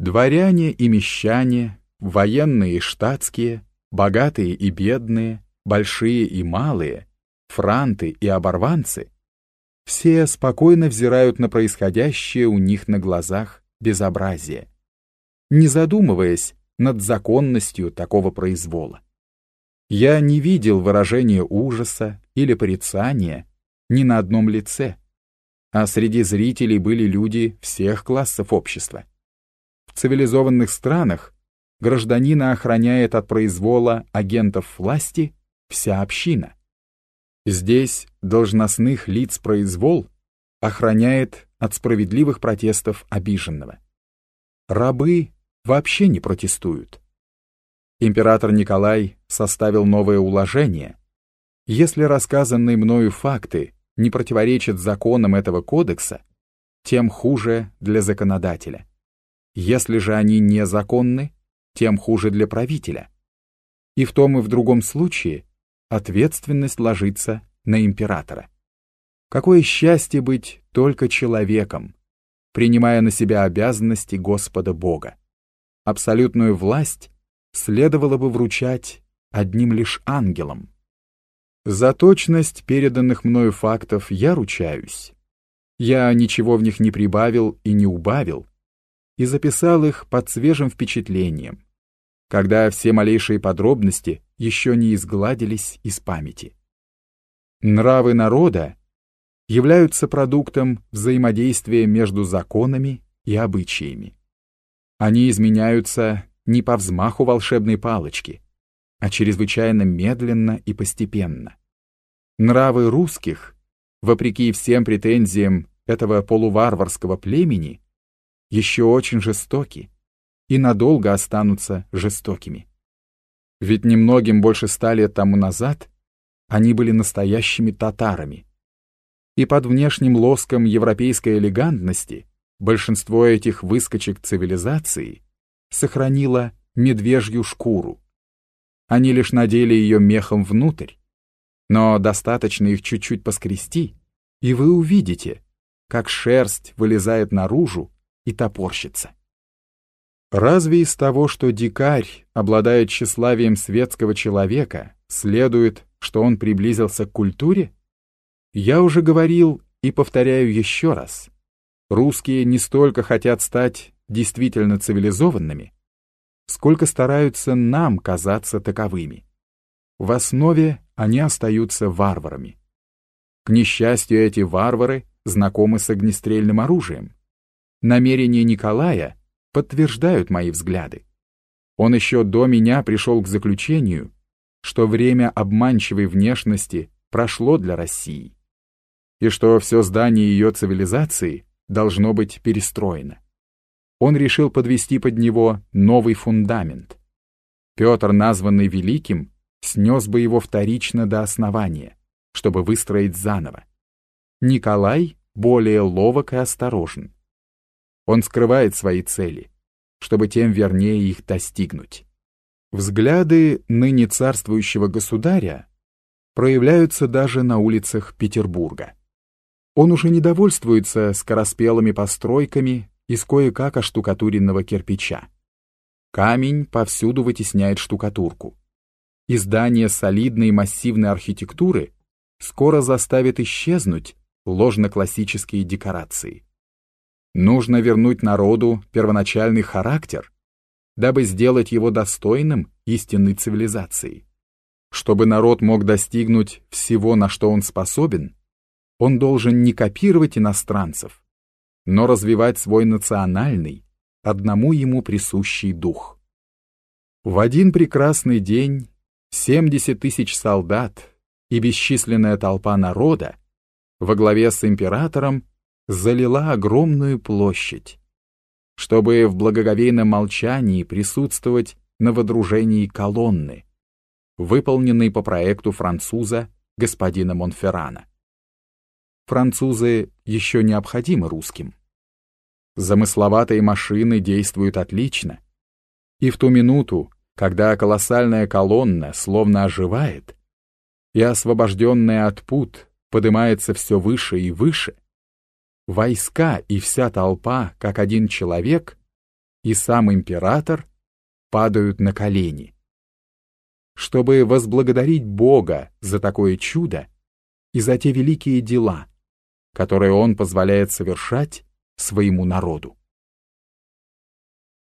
Дворяне и мещане, военные и штатские, богатые и бедные, большие и малые, франты и оборванцы, все спокойно взирают на происходящее у них на глазах безобразие, не задумываясь над законностью такого произвола. Я не видел выражения ужаса или порицания ни на одном лице, а среди зрителей были люди всех классов общества. В цивилизованных странах гражданина охраняет от произвола агентов власти вся община. Здесь должностных лиц произвол охраняет от справедливых протестов обиженного. Рабы вообще не протестуют. Император Николай составил новое уложение. Если рассказанные мною факты не противоречат законам этого кодекса, тем хуже для законодателя. Если же они незаконны, тем хуже для правителя. И в том и в другом случае ответственность ложится на императора. Какое счастье быть только человеком, принимая на себя обязанности Господа Бога. Абсолютную власть следовало бы вручать одним лишь ангелам. За точность переданных мною фактов я ручаюсь. Я ничего в них не прибавил и не убавил, и записал их под свежим впечатлением, когда все малейшие подробности еще не изгладились из памяти. Нравы народа являются продуктом взаимодействия между законами и обычаями. Они изменяются не по взмаху волшебной палочки, а чрезвычайно медленно и постепенно. Нравы русских, вопреки всем претензиям этого полуварварского племени, еще очень жестоки и надолго останутся жестокими. Ведь немногим больше ста лет тому назад они были настоящими татарами. И под внешним лоском европейской элегантности большинство этих выскочек цивилизации сохранило медвежью шкуру. Они лишь надели ее мехом внутрь, но достаточно их чуть-чуть поскрести, и вы увидите, как шерсть вылезает наружу и топорщится. Разве из того, что дикарь обладает тщеславием светского человека, следует, что он приблизился к культуре? Я уже говорил и повторяю еще раз. Русские не столько хотят стать действительно цивилизованными, сколько стараются нам казаться таковыми. В основе они остаются варварами. К несчастью, эти варвары знакомы с огнестрельным оружием. Намерения Николая — подтверждают мои взгляды. Он еще до меня пришел к заключению, что время обманчивой внешности прошло для России, и что все здание ее цивилизации должно быть перестроено. Он решил подвести под него новый фундамент. Петр, названный Великим, снес бы его вторично до основания, чтобы выстроить заново. Николай более ловок и осторожен. Он скрывает свои цели, чтобы тем вернее их достигнуть. Взгляды ныне царствующего государя проявляются даже на улицах Петербурга. Он уже не довольствуется скороспелыми постройками из кое-как оштукатуренного кирпича. Камень повсюду вытесняет штукатурку. Издание солидной массивной архитектуры скоро заставит исчезнуть ложно-классические декорации. Нужно вернуть народу первоначальный характер, дабы сделать его достойным истинной цивилизации. Чтобы народ мог достигнуть всего, на что он способен, он должен не копировать иностранцев, но развивать свой национальный, одному ему присущий дух. В один прекрасный день 70 тысяч солдат и бесчисленная толпа народа во главе с императором залила огромную площадь, чтобы в благоговейном молчании присутствовать на водружении колонны, выполненной по проекту француза господина Монферрана. Французы еще необходимы русским. Замысловатые машины действуют отлично, и в ту минуту, когда колоссальная колонна словно оживает, и освобожденная от пут поднимается все выше и выше, войска и вся толпа, как один человек, и сам император падают на колени. Чтобы возблагодарить Бога за такое чудо и за те великие дела, которые Он позволяет совершать своему народу.